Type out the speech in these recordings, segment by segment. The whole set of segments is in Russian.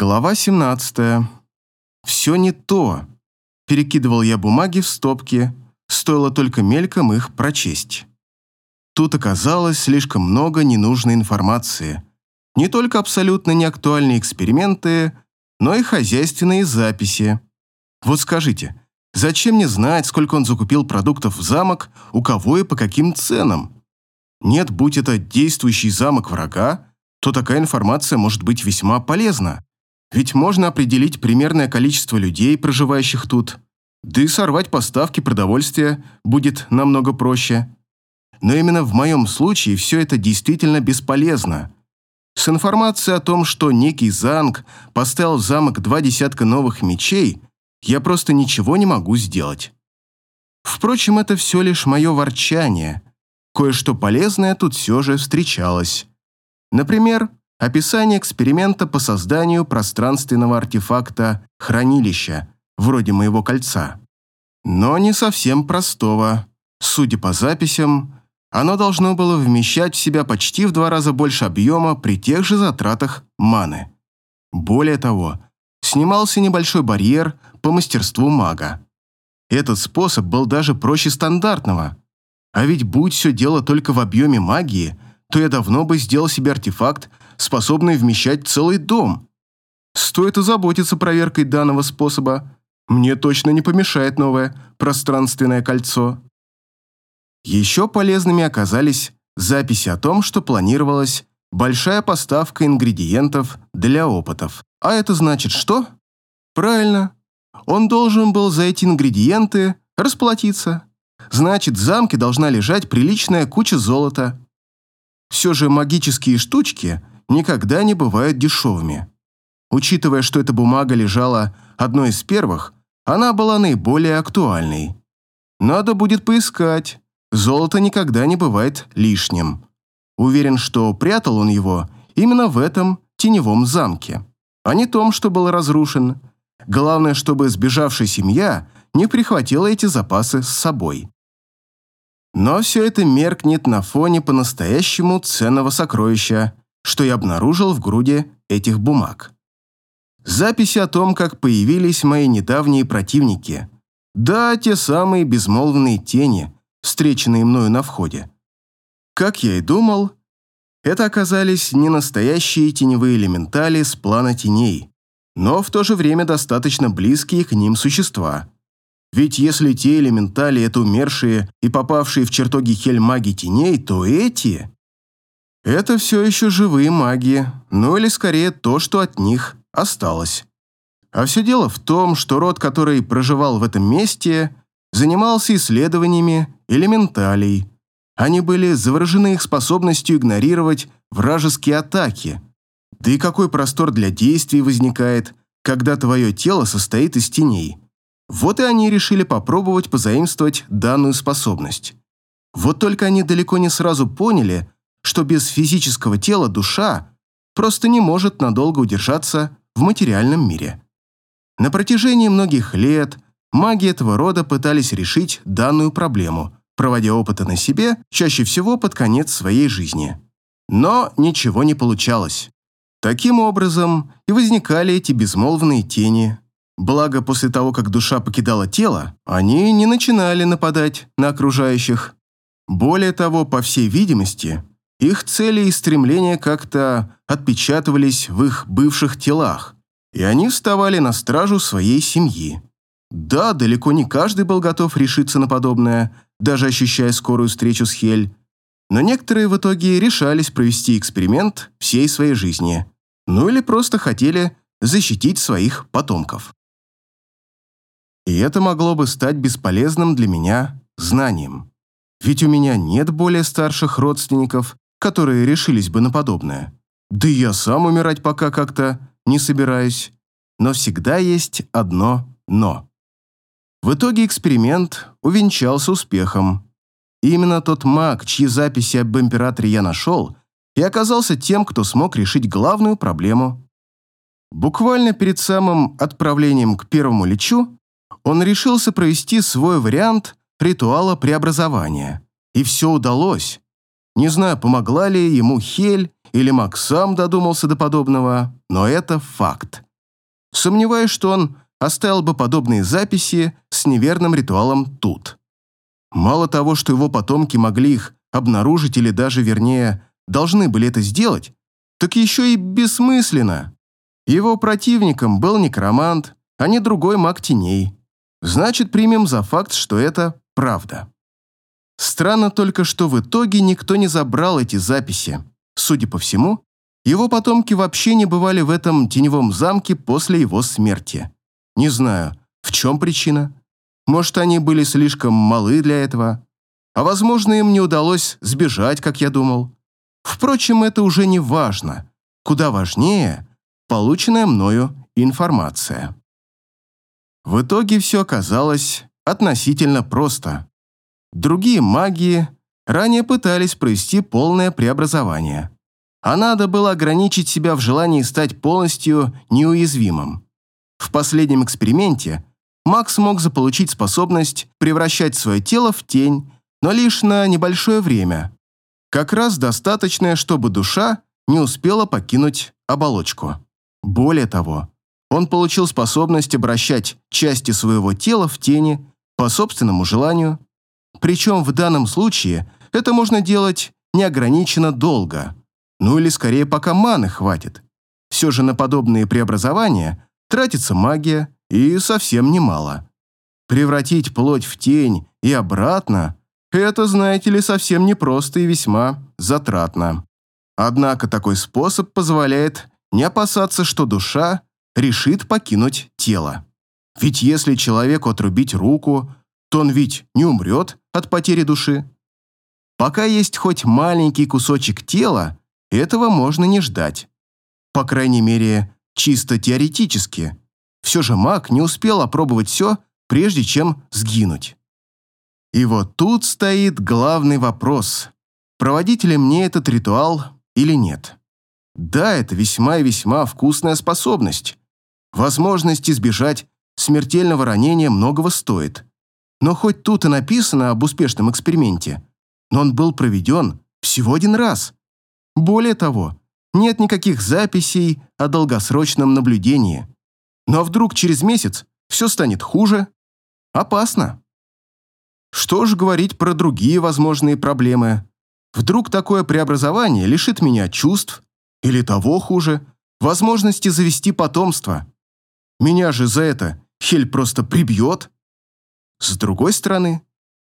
Глава 17. Все не то. Перекидывал я бумаги в стопки, стоило только мельком их прочесть. Тут оказалось слишком много ненужной информации. Не только абсолютно неактуальные эксперименты, но и хозяйственные записи. Вот скажите, зачем мне знать, сколько он закупил продуктов в замок, у кого и по каким ценам? Нет, будь это действующий замок врага, то такая информация может быть весьма полезна. Ведь можно определить примерное количество людей, проживающих тут. Да и сорвать поставки продовольствия будет намного проще. Но именно в моем случае все это действительно бесполезно. С информацией о том, что некий Занг поставил в замок два десятка новых мечей, я просто ничего не могу сделать. Впрочем, это все лишь мое ворчание – Кое-что полезное тут все же встречалось. Например, описание эксперимента по созданию пространственного артефакта хранилища, вроде моего кольца. Но не совсем простого. Судя по записям, оно должно было вмещать в себя почти в два раза больше объема при тех же затратах маны. Более того, снимался небольшой барьер по мастерству мага. Этот способ был даже проще стандартного, а ведь будь все дело только в объеме магии, то я давно бы сделал себе артефакт, способный вмещать целый дом. Стоит озаботиться проверкой данного способа. Мне точно не помешает новое пространственное кольцо. Еще полезными оказались записи о том, что планировалась большая поставка ингредиентов для опытов. А это значит что? Правильно. Он должен был за эти ингредиенты расплатиться. Значит, в замке должна лежать приличная куча золота. Все же магические штучки никогда не бывают дешевыми. Учитывая, что эта бумага лежала одной из первых, она была наиболее актуальной. Надо будет поискать. Золото никогда не бывает лишним. Уверен, что прятал он его именно в этом теневом замке, а не том, что был разрушен. Главное, чтобы сбежавшая семья не прихватила эти запасы с собой. Но все это меркнет на фоне по-настоящему ценного сокровища, что я обнаружил в груди этих бумаг. Записи о том, как появились мои недавние противники. Да, те самые безмолвные тени, встреченные мною на входе. Как я и думал, это оказались не настоящие теневые элементали с плана теней, но в то же время достаточно близкие к ним существа – ведь если те элементали — это умершие и попавшие в чертоги Хель маги теней, то эти... Это все еще живые маги, ну или скорее то, что от них осталось. А все дело в том, что род, который проживал в этом месте, занимался исследованиями элементалей. Они были заворожены их способностью игнорировать вражеские атаки. Да и какой простор для действий возникает, когда твое тело состоит из теней. Вот и они решили попробовать позаимствовать данную способность. Вот только они далеко не сразу поняли, что без физического тела душа просто не может надолго удержаться в материальном мире. На протяжении многих лет маги этого рода пытались решить данную проблему, проводя опыты на себе, чаще всего под конец своей жизни. Но ничего не получалось. Таким образом и возникали эти безмолвные тени, Благо, после того, как душа покидала тело, они не начинали нападать на окружающих. Более того, по всей видимости, их цели и стремления как-то отпечатывались в их бывших телах, и они вставали на стражу своей семьи. Да, далеко не каждый был готов решиться на подобное, даже ощущая скорую встречу с Хель, но некоторые в итоге решались провести эксперимент всей своей жизни, ну или просто хотели защитить своих потомков. И это могло бы стать бесполезным для меня знанием. Ведь у меня нет более старших родственников, которые решились бы на подобное. Да и я сам умирать пока как-то не собираюсь. Но всегда есть одно «но». В итоге эксперимент увенчался успехом. И именно тот маг, чьи записи об императоре я нашел, и оказался тем, кто смог решить главную проблему. Буквально перед самым отправлением к первому лечу он решился провести свой вариант ритуала преобразования. И все удалось. Не знаю, помогла ли ему Хель или Макс сам додумался до подобного, но это факт. Сомневаюсь, что он оставил бы подобные записи с неверным ритуалом тут. Мало того, что его потомки могли их обнаружить или даже, вернее, должны были это сделать, так еще и бессмысленно. Его противником был некромант, а не другой маг теней. Значит, примем за факт, что это правда. Странно только, что в итоге никто не забрал эти записи. Судя по всему, его потомки вообще не бывали в этом теневом замке после его смерти. Не знаю, в чем причина. Может, они были слишком малы для этого. А возможно, им не удалось сбежать, как я думал. Впрочем, это уже не важно. Куда важнее полученная мною информация. В итоге все оказалось относительно просто. Другие маги ранее пытались провести полное преобразование, а надо было ограничить себя в желании стать полностью неуязвимым. В последнем эксперименте Макс мог заполучить способность превращать свое тело в тень, но лишь на небольшое время. Как раз достаточное, чтобы душа не успела покинуть оболочку. Более того, он получил способность обращать части своего тела в тени по собственному желанию. Причем в данном случае это можно делать неограниченно долго. Ну или скорее пока маны хватит. Все же на подобные преобразования тратится магия и совсем немало. Превратить плоть в тень и обратно – это, знаете ли, совсем непросто и весьма затратно. Однако такой способ позволяет не опасаться, что душа решит покинуть тело. Ведь если человеку отрубить руку, то он ведь не умрет от потери души. Пока есть хоть маленький кусочек тела, этого можно не ждать. По крайней мере, чисто теоретически. Все же маг не успел опробовать все, прежде чем сгинуть. И вот тут стоит главный вопрос, проводить ли мне этот ритуал или нет. Да, это весьма и весьма вкусная способность. Возможность избежать смертельного ранения многого стоит. Но хоть тут и написано об успешном эксперименте, но он был проведен всего один раз. Более того, нет никаких записей о долгосрочном наблюдении. Но вдруг через месяц все станет хуже? Опасно. Что же говорить про другие возможные проблемы? Вдруг такое преобразование лишит меня чувств, или того хуже, возможности завести потомство. Меня же за это Хель просто прибьет. С другой стороны,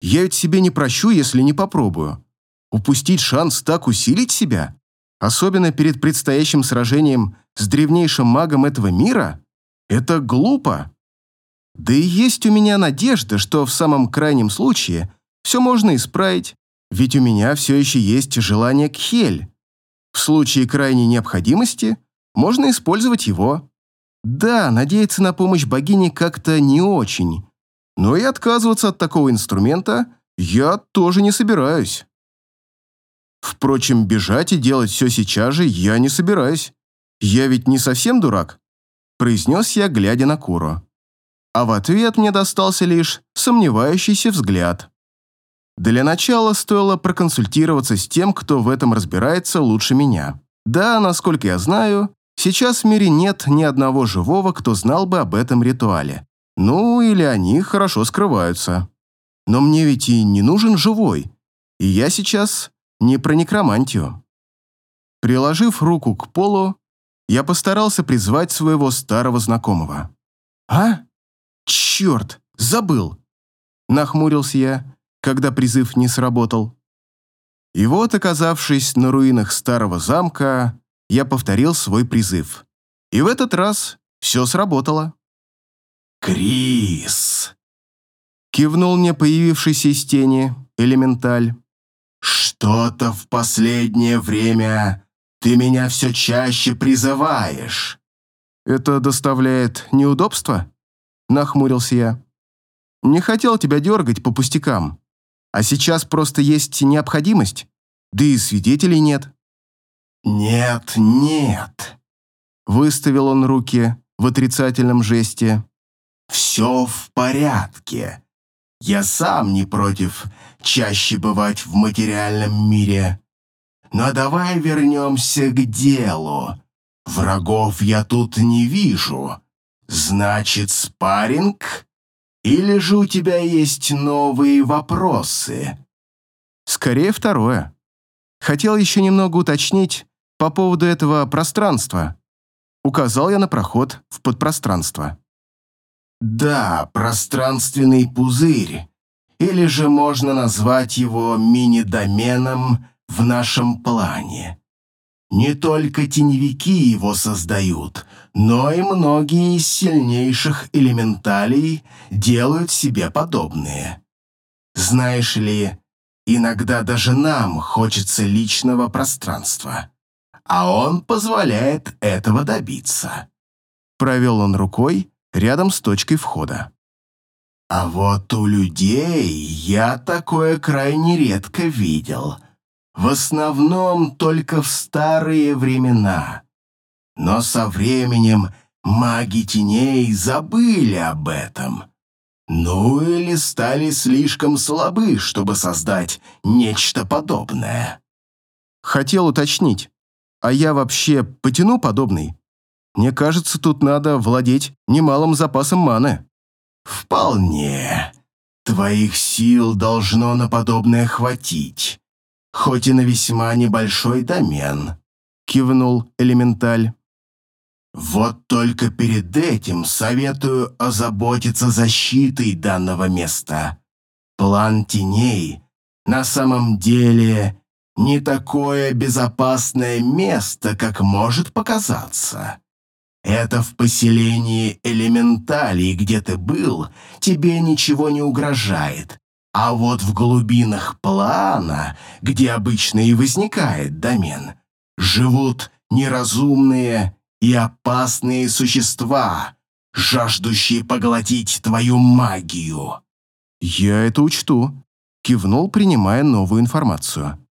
я ведь себе не прощу, если не попробую. Упустить шанс так усилить себя, особенно перед предстоящим сражением с древнейшим магом этого мира, это глупо. Да и есть у меня надежда, что в самом крайнем случае все можно исправить, ведь у меня все еще есть желание к Хель. В случае крайней необходимости можно использовать его. Да, надеяться на помощь богини как-то не очень, но и отказываться от такого инструмента я тоже не собираюсь. Впрочем, бежать и делать все сейчас же я не собираюсь. Я ведь не совсем дурак, произнес я, глядя на Куру. А в ответ мне достался лишь сомневающийся взгляд. Для начала стоило проконсультироваться с тем, кто в этом разбирается лучше меня. Да, насколько я знаю, сейчас в мире нет ни одного живого, кто знал бы об этом ритуале. Ну, или они хорошо скрываются. Но мне ведь и не нужен живой. И я сейчас не про некромантию. Приложив руку к полу, я постарался призвать своего старого знакомого. «А? Черт, забыл!» Нахмурился я когда призыв не сработал. И вот, оказавшись на руинах старого замка, я повторил свой призыв. И в этот раз все сработало. «Крис!» Кивнул мне появившийся из тени элементаль. «Что-то в последнее время ты меня все чаще призываешь». «Это доставляет неудобства?» Нахмурился я. «Не хотел тебя дергать по пустякам. А сейчас просто есть необходимость, да и свидетелей нет». «Нет, нет», — выставил он руки в отрицательном жесте. «Все в порядке. Я сам не против чаще бывать в материальном мире. Но давай вернемся к делу. Врагов я тут не вижу, Значит, спарринг? Или же у тебя есть новые вопросы? Скорее второе. Хотел еще немного уточнить по поводу этого пространства. Указал я на проход в подпространство. Да, пространственный пузырь. Или же можно назвать его мини-доменом в нашем плане. Не только теневики его создают, но и многие из сильнейших элементалей делают себе подобные. Знаешь ли, иногда даже нам хочется личного пространства, а он позволяет этого добиться. Провел он рукой рядом с точкой входа. А вот у людей я такое крайне редко видел — в основном только в старые времена. Но со временем маги теней забыли об этом. Ну или стали слишком слабы, чтобы создать нечто подобное. Хотел уточнить, а я вообще потяну подобный? Мне кажется, тут надо владеть немалым запасом маны. Вполне. Твоих сил должно на подобное хватить хоть и на весьма небольшой домен», — кивнул Элементаль. «Вот только перед этим советую озаботиться защитой данного места. План теней на самом деле не такое безопасное место, как может показаться. Это в поселении элементалей, где ты был, тебе ничего не угрожает, а вот в глубинах плана, где обычно и возникает домен, живут неразумные и опасные существа, жаждущие поглотить твою магию. Я это учту, кивнул, принимая новую информацию.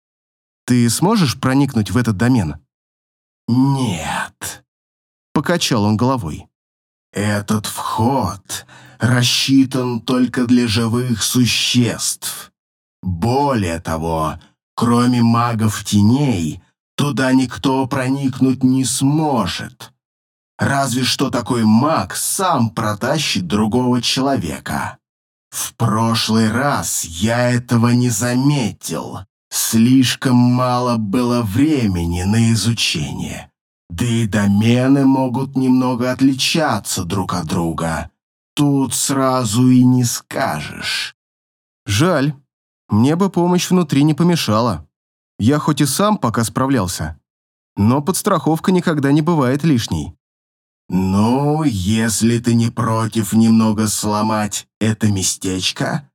Ты сможешь проникнуть в этот домен? Нет. Покачал он головой. Этот вход рассчитан только для живых существ. Более того, кроме магов теней, туда никто проникнуть не сможет. Разве что такой маг сам протащит другого человека. В прошлый раз я этого не заметил. Слишком мало было времени на изучение. Да и домены могут немного отличаться друг от друга. Тут сразу и не скажешь. Жаль. Мне бы помощь внутри не помешала. Я хоть и сам пока справлялся, но подстраховка никогда не бывает лишней. «Ну, если ты не против немного сломать это местечко,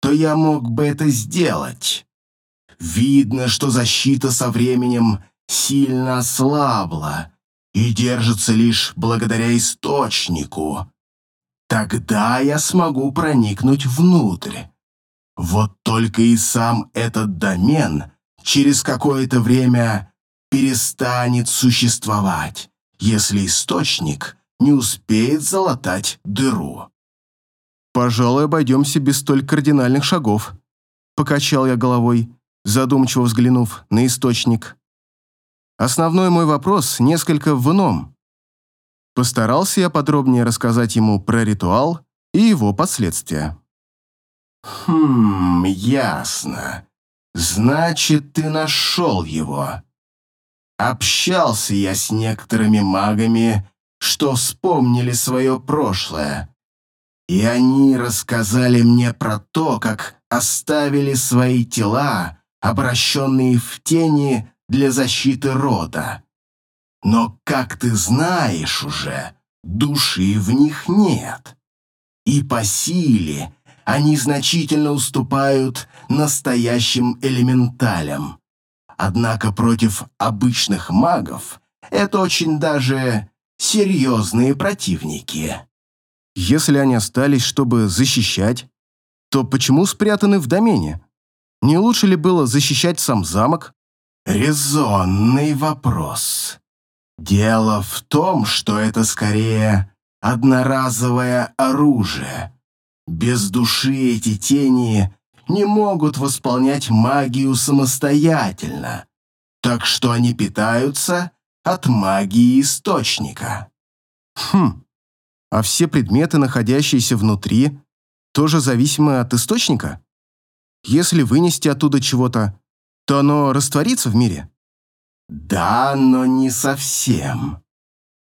то я мог бы это сделать. Видно, что защита со временем сильно ослабла и держится лишь благодаря источнику. Тогда я смогу проникнуть внутрь. Вот только и сам этот домен через какое-то время перестанет существовать, если источник не успеет залатать дыру. «Пожалуй, обойдемся без столь кардинальных шагов», — покачал я головой, задумчиво взглянув на источник. Основной мой вопрос несколько в ином. Постарался я подробнее рассказать ему про ритуал и его последствия. «Хм, ясно. Значит, ты нашел его. Общался я с некоторыми магами, что вспомнили свое прошлое. И они рассказали мне про то, как оставили свои тела, обращенные в тени для защиты рода. Но, как ты знаешь уже, души в них нет. И по силе они значительно уступают настоящим элементалям. Однако против обычных магов это очень даже серьезные противники. Если они остались, чтобы защищать, то почему спрятаны в домене? Не лучше ли было защищать сам замок? Резонный вопрос. Дело в том, что это скорее одноразовое оружие. Без души эти тени не могут восполнять магию самостоятельно, так что они питаются от магии источника. Хм, А все предметы, находящиеся внутри, тоже зависимы от источника? Если вынести оттуда чего-то, то оно растворится в мире? Да, но не совсем.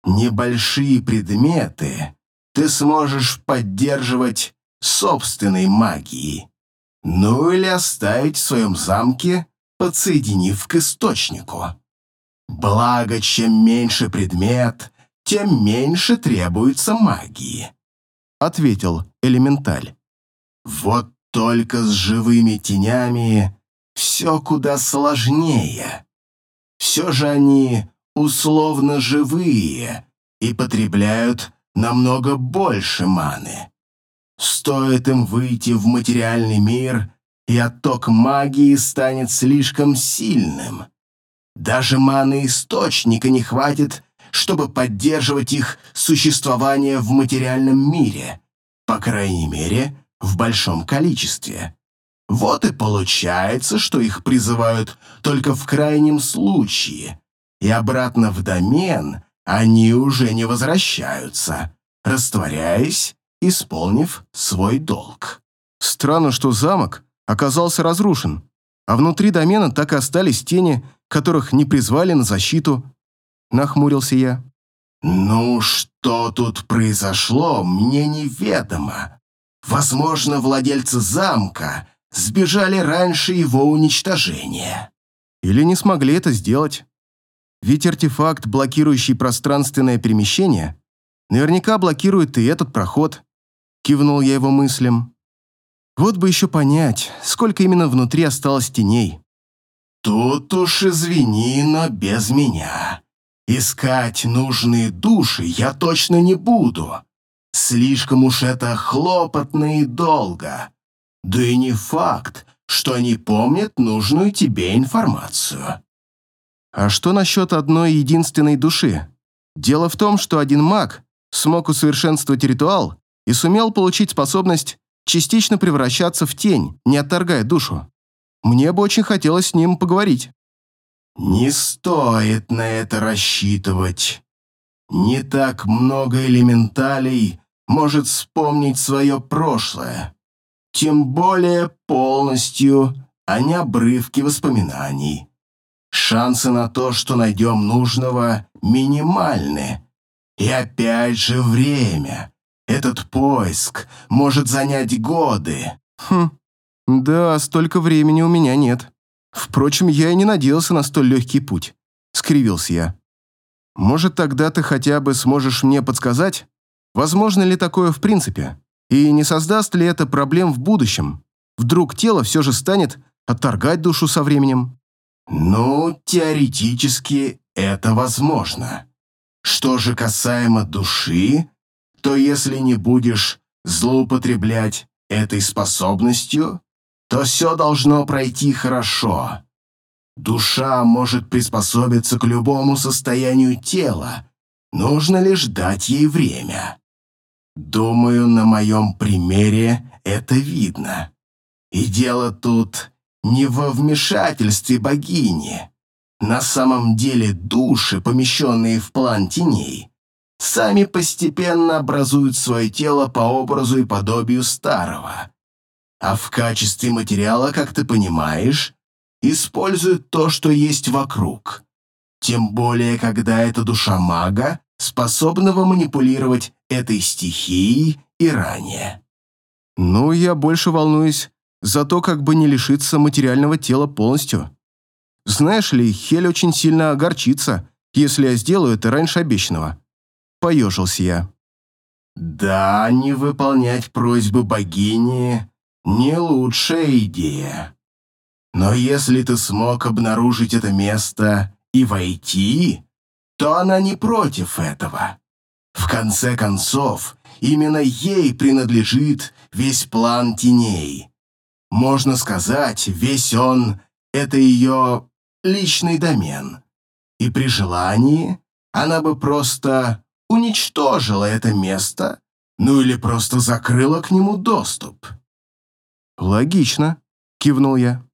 Небольшие предметы ты сможешь поддерживать собственной магией. Ну или оставить в своем замке, подсоединив к источнику. Благо, чем меньше предмет, тем меньше требуется магии», — ответил элементаль. «Вот только с живыми тенями все куда сложнее. Все же они условно живые и потребляют намного больше маны. Стоит им выйти в материальный мир, и отток магии станет слишком сильным. Даже маны источника не хватит, чтобы поддерживать их существование в материальном мире, по крайней мере, в большом количестве. Вот и получается, что их призывают только в крайнем случае, и обратно в домен они уже не возвращаются, растворяясь, исполнив свой долг. Странно, что замок оказался разрушен, а внутри домена так и остались тени, которых не призвали на защиту. Нахмурился я. «Ну, что тут произошло, мне неведомо. Возможно, владельцы замка сбежали раньше его уничтожения». Или не смогли это сделать. Ведь артефакт, блокирующий пространственное перемещение, наверняка блокирует и этот проход. Кивнул я его мыслям. Вот бы еще понять, сколько именно внутри осталось теней. «Тут уж извини, но без меня. Искать нужные души я точно не буду. Слишком уж это хлопотно и долго. Да и не факт, что они помнят нужную тебе информацию». А что насчет одной единственной души? Дело в том, что один маг смог усовершенствовать ритуал и сумел получить способность частично превращаться в тень, не отторгая душу. Мне бы очень хотелось с ним поговорить. «Не стоит на это рассчитывать. Не так много элементалей может вспомнить свое прошлое, тем более полностью, а не обрывки воспоминаний. Шансы на то, что найдем нужного, минимальны. И опять же время. Этот поиск может занять годы. Хм, да, столько времени у меня нет. Впрочем, я и не надеялся на столь легкий путь. Скривился я. Может, тогда ты хотя бы сможешь мне подсказать, возможно ли такое в принципе, и не создаст ли это проблем в будущем? Вдруг тело все же станет отторгать душу со временем? Ну, теоретически это возможно. Что же касаемо души, то если не будешь злоупотреблять этой способностью, то все должно пройти хорошо. Душа может приспособиться к любому состоянию тела, нужно лишь дать ей время. Думаю, на моем примере это видно. И дело тут не во вмешательстве богини. На самом деле души, помещенные в план теней, сами постепенно образуют свое тело по образу и подобию старого. А в качестве материала, как ты понимаешь, используют то, что есть вокруг. Тем более, когда это душа мага, способного манипулировать этой стихией и ранее. Ну, я больше волнуюсь за то, как бы не лишиться материального тела полностью. Знаешь ли, Хель очень сильно огорчится, если я сделаю это раньше обещанного. Поежился я. «Да, не выполнять просьбы богини — не лучшая идея. Но если ты смог обнаружить это место и войти, то она не против этого. В конце концов, именно ей принадлежит весь план теней. Можно сказать, весь он — это ее личный домен. И при желании она бы просто уничтожила это место, ну или просто закрыла к нему доступ. «Логично», — кивнул я.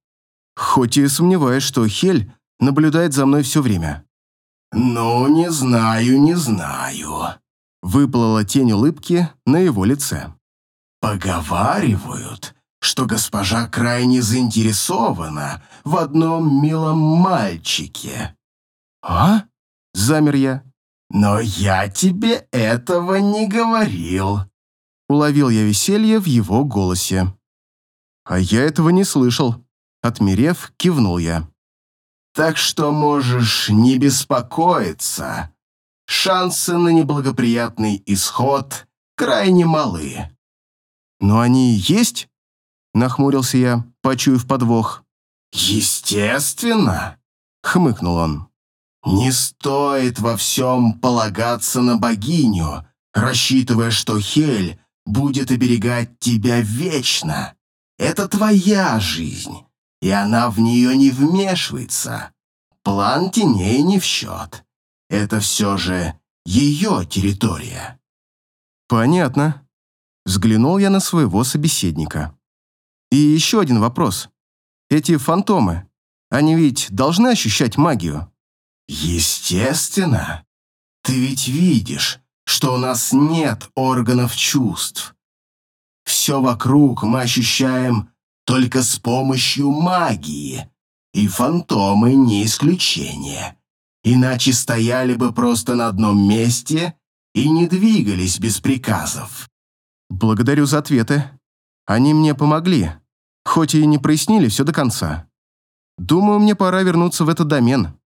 «Хоть и сомневаюсь, что Хель наблюдает за мной все время». «Ну, не знаю, не знаю. Выплыла тень улыбки на его лице. «Поговаривают, что госпожа крайне заинтересована в одном милом мальчике». «А?» — замер я. «Но я тебе этого не говорил», — уловил я веселье в его голосе. «А я этого не слышал», — отмерев, кивнул я. «Так что можешь не беспокоиться. Шансы на неблагоприятный исход крайне малы». «Но они есть?» — нахмурился я, почуяв подвох. «Естественно», — хмыкнул он. Не стоит во всем полагаться на богиню, рассчитывая, что Хель будет оберегать тебя вечно. Это твоя жизнь, и она в нее не вмешивается. План теней не в счет. Это все же ее территория. Понятно. Взглянул я на своего собеседника. И еще один вопрос. Эти фантомы, они ведь должны ощущать магию? Естественно. Ты ведь видишь, что у нас нет органов чувств. Все вокруг мы ощущаем только с помощью магии, и фантомы не исключение. Иначе стояли бы просто на одном месте и не двигались без приказов. Благодарю за ответы. Они мне помогли, хоть и не прояснили все до конца. Думаю, мне пора вернуться в этот домен.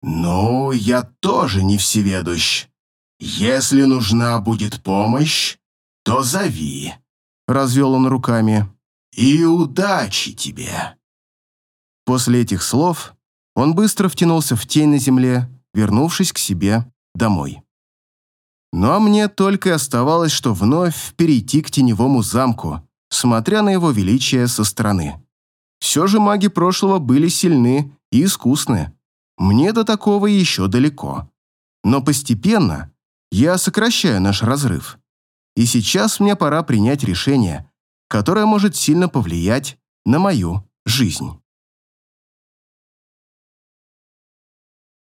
«Ну, я тоже не всеведущ. Если нужна будет помощь, то зови», — развел он руками. «И удачи тебе». После этих слов он быстро втянулся в тень на земле, вернувшись к себе домой. Ну а мне только и оставалось, что вновь перейти к теневому замку, смотря на его величие со стороны. Все же маги прошлого были сильны и искусны. Мне до такого еще далеко. Но постепенно я сокращаю наш разрыв. И сейчас мне пора принять решение, которое может сильно повлиять на мою жизнь.